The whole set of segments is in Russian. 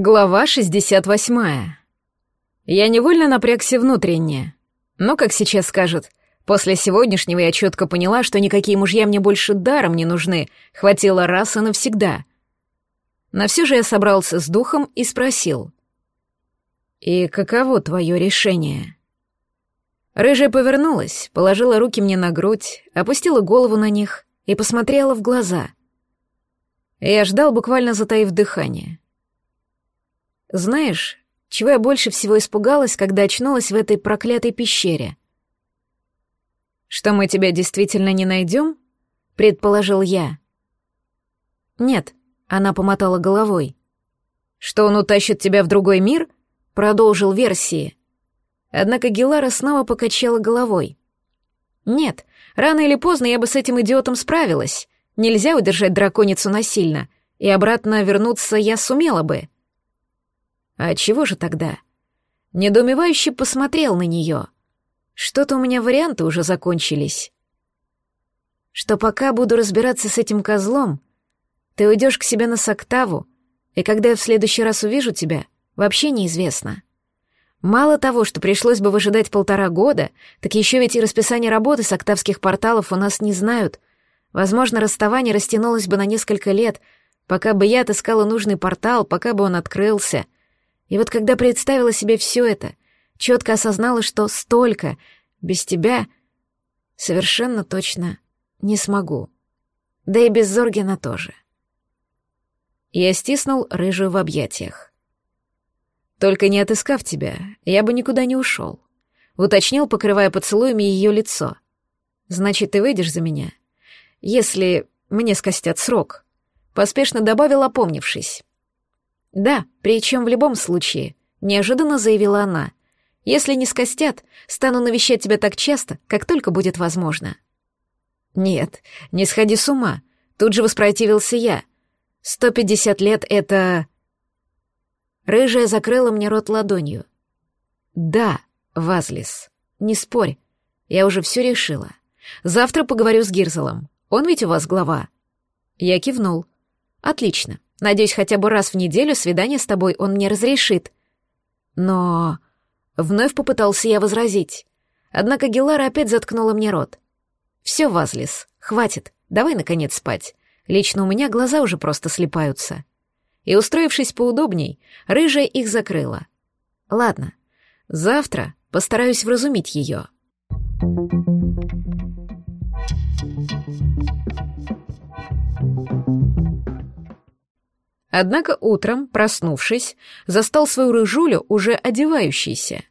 Глава 68. Я невольно напрягся внутренне. Но, как сейчас скажет, после сегодняшнего я четко поняла, что никакие мужья мне больше даром не нужны, хватило раз и навсегда. Но все же я собрался с духом и спросил. «И каково твое решение?» Рыжая повернулась, положила руки мне на грудь, опустила голову на них и посмотрела в глаза. Я ждал, буквально затаив дыхание. Знаешь, чего я больше всего испугалась, когда очнулась в этой проклятой пещере? Что мы тебя действительно не найдем? предположил я. Нет, она помотала головой. Что он утащит тебя в другой мир? продолжил версии. Однако Гелара снова покачала головой. Нет, рано или поздно я бы с этим идиотом справилась. Нельзя удержать драконицу насильно, и обратно вернуться я сумела бы. А чего же тогда? Недоумевающе посмотрел на нее. Что-то у меня варианты уже закончились. Что пока буду разбираться с этим козлом, ты уйдешь к себе на Соктаву, и когда я в следующий раз увижу тебя, вообще неизвестно. Мало того, что пришлось бы выжидать полтора года, так еще ведь и расписание работы с октавских порталов у нас не знают. Возможно, расставание растянулось бы на несколько лет, пока бы я отыскала нужный портал, пока бы он открылся — и вот когда представила себе все это, четко осознала, что столько без тебя совершенно точно не смогу. Да и без Зоргина тоже. Я стиснул рыжую в объятиях. «Только не отыскав тебя, я бы никуда не ушел», — уточнил, покрывая поцелуями ее лицо. «Значит, ты выйдешь за меня? Если мне скостят срок», — поспешно добавил, опомнившись. «Да, причем в любом случае», — неожиданно заявила она. «Если не скостят, стану навещать тебя так часто, как только будет возможно». «Нет, не сходи с ума», — тут же воспротивился я. «Сто пятьдесят лет — это...» Рыжая закрыла мне рот ладонью. «Да, Вазлис, не спорь, я уже все решила. Завтра поговорю с Гирзелом, он ведь у вас глава». Я кивнул. «Отлично. Надеюсь, хотя бы раз в неделю свидание с тобой он мне разрешит. Но... Вновь попытался я возразить. Однако Гелара опять заткнула мне рот. Все, Вазлис, хватит, давай, наконец, спать. Лично у меня глаза уже просто слепаются. И, устроившись поудобней, рыжая их закрыла. Ладно, завтра постараюсь вразумить ее. Однако утром, проснувшись, застал свою рыжулю уже одевающейся.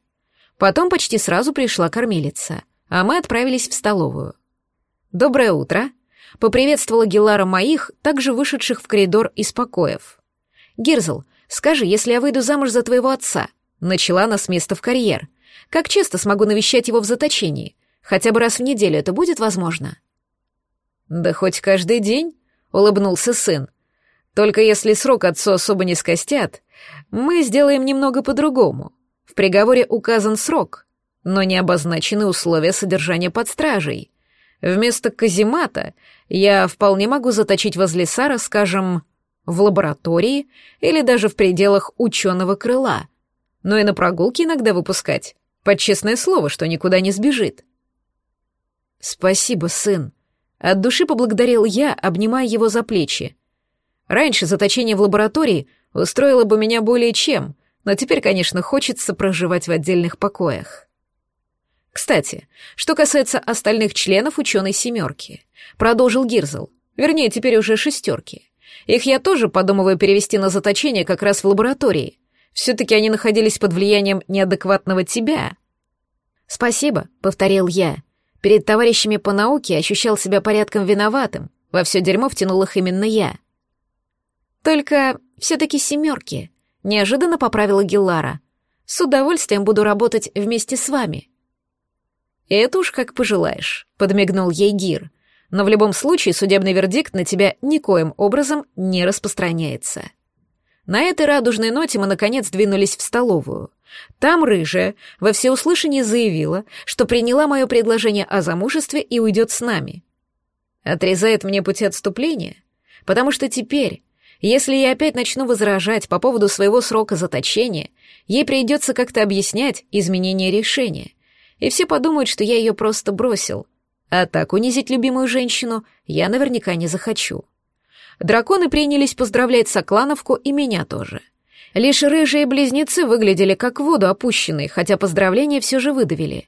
Потом почти сразу пришла кормилица, а мы отправились в столовую. «Доброе утро!» — поприветствовала Гелара моих, также вышедших в коридор из покоев. «Герзл, скажи, если я выйду замуж за твоего отца?» Начала она с места в карьер. «Как часто смогу навещать его в заточении? Хотя бы раз в неделю это будет возможно?» «Да хоть каждый день», — улыбнулся сын. Только если срок отцу особо не скостят, мы сделаем немного по-другому. В приговоре указан срок, но не обозначены условия содержания под стражей. Вместо каземата я вполне могу заточить возле Сара, скажем, в лаборатории или даже в пределах ученого крыла, но и на прогулки иногда выпускать, под честное слово, что никуда не сбежит. «Спасибо, сын», — от души поблагодарил я, обнимая его за плечи. Раньше заточение в лаборатории устроило бы меня более чем, но теперь, конечно, хочется проживать в отдельных покоях. Кстати, что касается остальных членов ученой семерки, продолжил Гирзл, вернее, теперь уже шестерки. Их я тоже подумываю перевести на заточение как раз в лаборатории. Все-таки они находились под влиянием неадекватного тебя. Спасибо, повторил я. Перед товарищами по науке ощущал себя порядком виноватым. Во все дерьмо втянул их именно я. Только все-таки семерки. Неожиданно поправила Гиллара. С удовольствием буду работать вместе с вами. Это уж как пожелаешь, подмигнул ей Гир. Но в любом случае судебный вердикт на тебя никоим образом не распространяется. На этой радужной ноте мы наконец двинулись в столовую. Там рыжая во всеуслышание заявила, что приняла мое предложение о замужестве и уйдет с нами. Отрезает мне пути отступления, потому что теперь Если я опять начну возражать по поводу своего срока заточения, ей придется как-то объяснять изменение решения. И все подумают, что я ее просто бросил. А так унизить любимую женщину я наверняка не захочу. Драконы принялись поздравлять Соклановку и меня тоже. Лишь рыжие близнецы выглядели как в воду опущенные, хотя поздравления все же выдавили.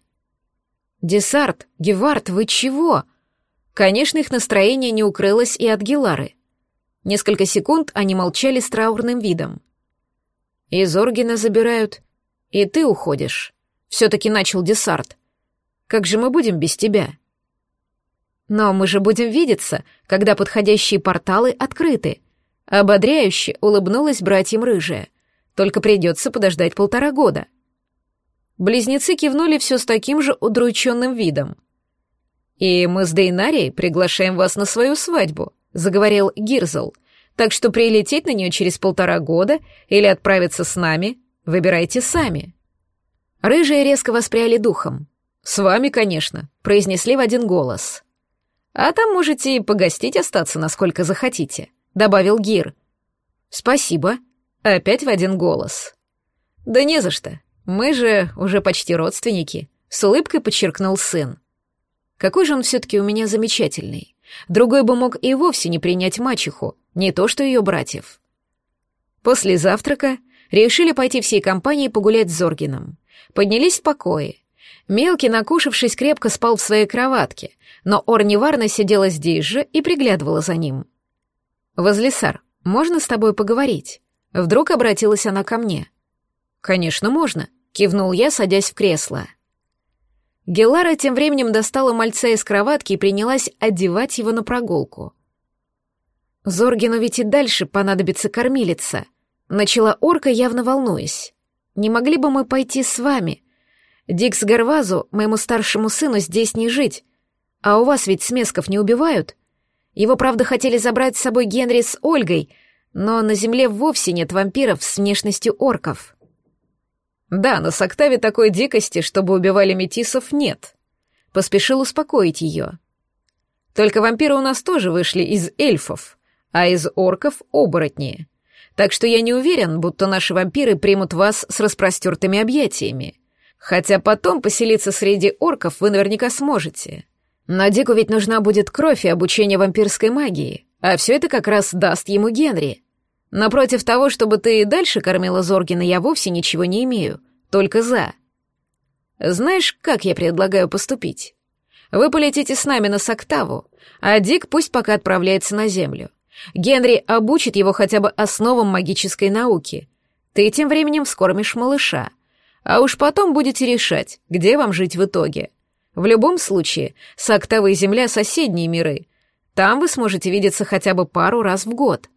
«Десарт, Гевард, вы чего?» Конечно, их настроение не укрылось и от Гелары. Несколько секунд они молчали с траурным видом. «И Зоргина забирают, и ты уходишь», — все-таки начал Десарт. «Как же мы будем без тебя?» «Но мы же будем видеться, когда подходящие порталы открыты», — ободряюще улыбнулась братьям рыжая. «Только придется подождать полтора года». Близнецы кивнули все с таким же удрученным видом. «И мы с Дейнарией приглашаем вас на свою свадьбу», — заговорил Гирзл. «Так что прилететь на нее через полтора года или отправиться с нами, выбирайте сами». Рыжие резко воспряли духом. «С вами, конечно», — произнесли в один голос. «А там можете и погостить остаться, насколько захотите», — добавил Гир. «Спасибо», — опять в один голос. «Да не за что. Мы же уже почти родственники», — с улыбкой подчеркнул сын. Какой же он все-таки у меня замечательный. Другой бы мог и вовсе не принять мачеху, не то что ее братьев. После завтрака решили пойти всей компанией погулять с Зоргином. Поднялись в покое. Мелкий, накушавшись, крепко спал в своей кроватке, но Орни Варна сидела здесь же и приглядывала за ним. «Возлесар, можно с тобой поговорить?» Вдруг обратилась она ко мне. «Конечно, можно», — кивнул я, садясь в кресло. Гелара тем временем достала мальца из кроватки и принялась одевать его на прогулку. «Зоргину ведь и дальше понадобится кормилица», — начала орка, явно волнуясь. «Не могли бы мы пойти с вами? Дикс Гарвазу, моему старшему сыну, здесь не жить. А у вас ведь смесков не убивают? Его, правда, хотели забрать с собой Генри с Ольгой, но на земле вовсе нет вампиров с внешностью орков». «Да, на Соктаве такой дикости, чтобы убивали метисов, нет», — поспешил успокоить ее. «Только вампиры у нас тоже вышли из эльфов, а из орков — оборотни. Так что я не уверен, будто наши вампиры примут вас с распростертыми объятиями. Хотя потом поселиться среди орков вы наверняка сможете. На Дику ведь нужна будет кровь и обучение вампирской магии, а все это как раз даст ему Генри. Напротив того, чтобы ты и дальше кормила Зоргина, я вовсе ничего не имею, только за. Знаешь, как я предлагаю поступить? Вы полетите с нами на Соктаву, а Дик пусть пока отправляется на Землю. Генри обучит его хотя бы основам магической науки. Ты тем временем вскормишь малыша. А уж потом будете решать, где вам жить в итоге. В любом случае, Соктава и Земля — соседние миры. Там вы сможете видеться хотя бы пару раз в год.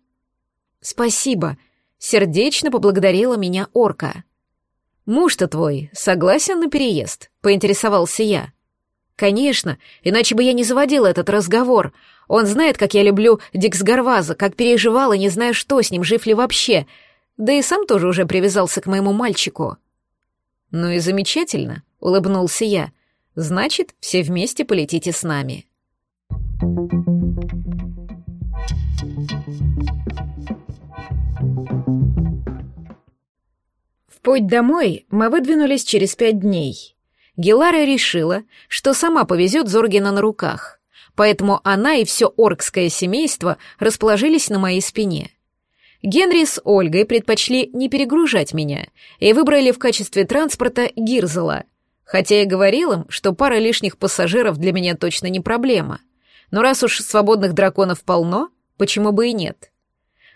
«Спасибо», — сердечно поблагодарила меня орка. «Муж-то твой согласен на переезд?» — поинтересовался я. «Конечно, иначе бы я не заводила этот разговор. Он знает, как я люблю Дикс Гарваза, как переживала, не зная, что с ним, жив ли вообще. Да и сам тоже уже привязался к моему мальчику». «Ну и замечательно», — улыбнулся я. «Значит, все вместе полетите с нами». Путь домой мы выдвинулись через пять дней. Гелара решила, что сама повезет Зоргина на руках, поэтому она и все оркское семейство расположились на моей спине. Генри с Ольгой предпочли не перегружать меня и выбрали в качестве транспорта Гирзела, хотя я говорил им, что пара лишних пассажиров для меня точно не проблема. Но раз уж свободных драконов полно, почему бы и нет?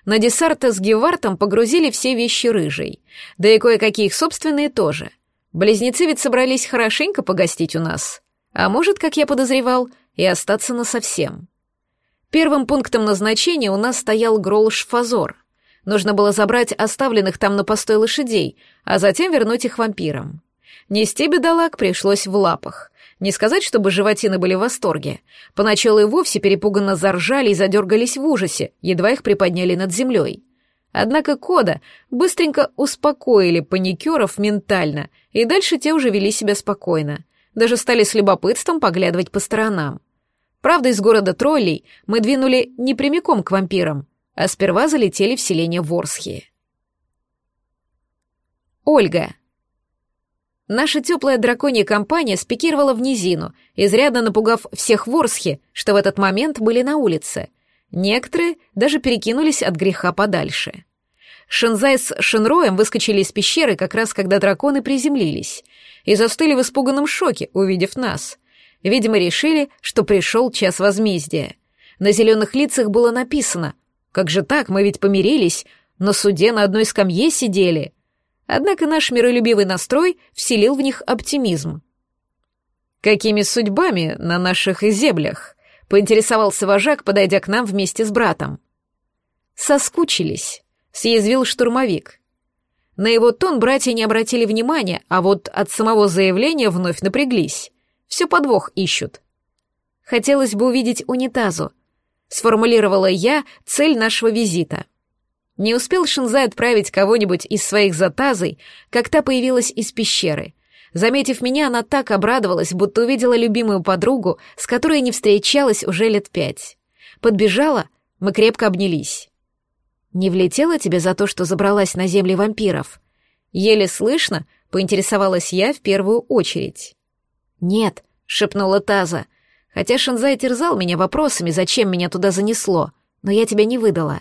На Десарта с Гевартом погрузили все вещи рыжей, да и кое-какие их собственные тоже. Близнецы ведь собрались хорошенько погостить у нас, а может, как я подозревал, и остаться насовсем. Первым пунктом назначения у нас стоял Гролш-Фазор. Нужно было забрать оставленных там на постой лошадей, а затем вернуть их вампирам. Нести бедолаг пришлось в лапах, не сказать, чтобы животины были в восторге. Поначалу и вовсе перепуганно заржали и задергались в ужасе, едва их приподняли над землей. Однако Кода быстренько успокоили паникеров ментально, и дальше те уже вели себя спокойно. Даже стали с любопытством поглядывать по сторонам. Правда, из города троллей мы двинули не прямиком к вампирам, а сперва залетели в селение Ворсхи. Ольга. Наша теплая драконья компания спикировала в низину, изрядно напугав всех Ворсхи, что в этот момент были на улице. Некоторые даже перекинулись от греха подальше. Шинзай с Шинроем выскочили из пещеры как раз когда драконы приземлились и застыли в испуганном шоке, увидев нас. Видимо, решили, что пришел час возмездия. На зеленых лицах было написано «Как же так, мы ведь помирились, на суде на одной скамье сидели». Однако наш миролюбивый настрой вселил в них оптимизм. «Какими судьбами на наших землях?» — поинтересовался вожак, подойдя к нам вместе с братом. «Соскучились», — съязвил штурмовик. На его тон братья не обратили внимания, а вот от самого заявления вновь напряглись. Все подвох ищут. Хотелось бы увидеть унитазу. Сформулировала я цель нашего визита — не успел Шинзай отправить кого-нибудь из своих затазой, как та появилась из пещеры. Заметив меня, она так обрадовалась, будто увидела любимую подругу, с которой не встречалась уже лет пять. Подбежала, мы крепко обнялись. «Не влетела тебе за то, что забралась на земли вампиров?» Еле слышно, поинтересовалась я в первую очередь. «Нет», — шепнула Таза, хотя Шинзай терзал меня вопросами, зачем меня туда занесло, но я тебя не выдала.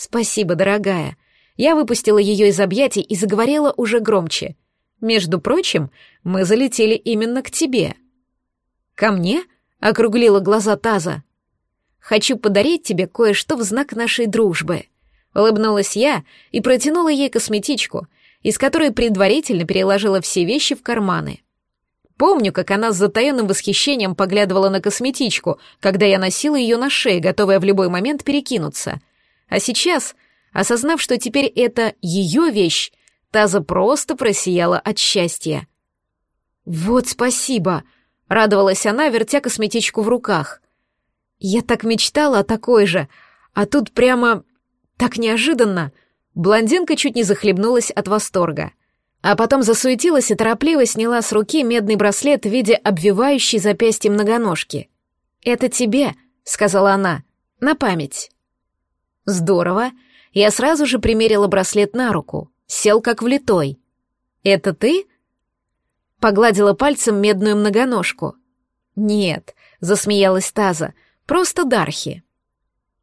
«Спасибо, дорогая». Я выпустила ее из объятий и заговорила уже громче. «Между прочим, мы залетели именно к тебе». «Ко мне?» — округлила глаза Таза. «Хочу подарить тебе кое-что в знак нашей дружбы». Улыбнулась я и протянула ей косметичку, из которой предварительно переложила все вещи в карманы. Помню, как она с затаенным восхищением поглядывала на косметичку, когда я носила ее на шее, готовая в любой момент перекинуться. А сейчас, осознав, что теперь это ее вещь, Таза просто просияла от счастья. «Вот спасибо!» — радовалась она, вертя косметичку в руках. «Я так мечтала о такой же, а тут прямо... так неожиданно!» Блондинка чуть не захлебнулась от восторга. А потом засуетилась и торопливо сняла с руки медный браслет в виде обвивающей запястье многоножки. «Это тебе», — сказала она, — «на память». Здорово. Я сразу же примерила браслет на руку. Сел как влитой. Это ты? Погладила пальцем медную многоножку. Нет, засмеялась Таза. Просто Дархи.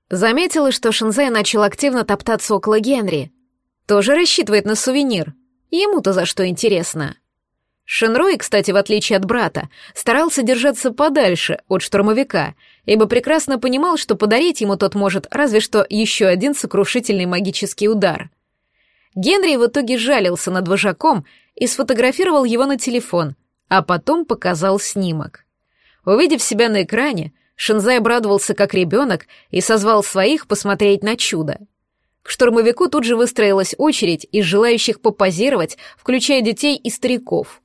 Заметила, что Шинзай начал активно топтаться около Генри. Тоже рассчитывает на сувенир. Ему-то за что интересно. Шенрой, кстати, в отличие от брата, старался держаться подальше от штурмовика, ибо прекрасно понимал, что подарить ему тот может разве что еще один сокрушительный магический удар. Генри в итоге жалился над вожаком и сфотографировал его на телефон, а потом показал снимок. Увидев себя на экране, Шинзай обрадовался как ребенок и созвал своих посмотреть на чудо. К штурмовику тут же выстроилась очередь из желающих попозировать, включая детей и стариков —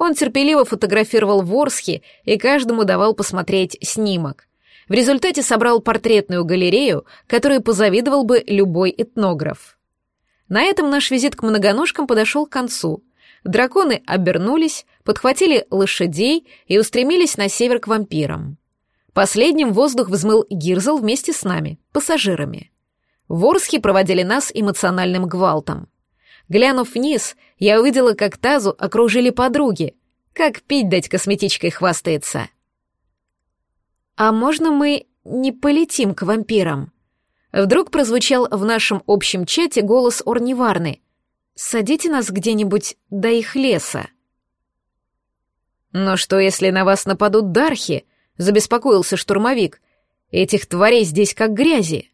он терпеливо фотографировал ворсхи и каждому давал посмотреть снимок. В результате собрал портретную галерею, которой позавидовал бы любой этнограф. На этом наш визит к многоножкам подошел к концу. Драконы обернулись, подхватили лошадей и устремились на север к вампирам. Последним воздух взмыл Гирзл вместе с нами, пассажирами. Ворсхи проводили нас эмоциональным гвалтом. Глянув вниз, я увидела, как тазу окружили подруги. Как пить дать косметичкой хвастается. «А можно мы не полетим к вампирам?» Вдруг прозвучал в нашем общем чате голос Орниварны. «Садите нас где-нибудь до их леса». «Но что, если на вас нападут дархи?» — забеспокоился штурмовик. «Этих тварей здесь как грязи».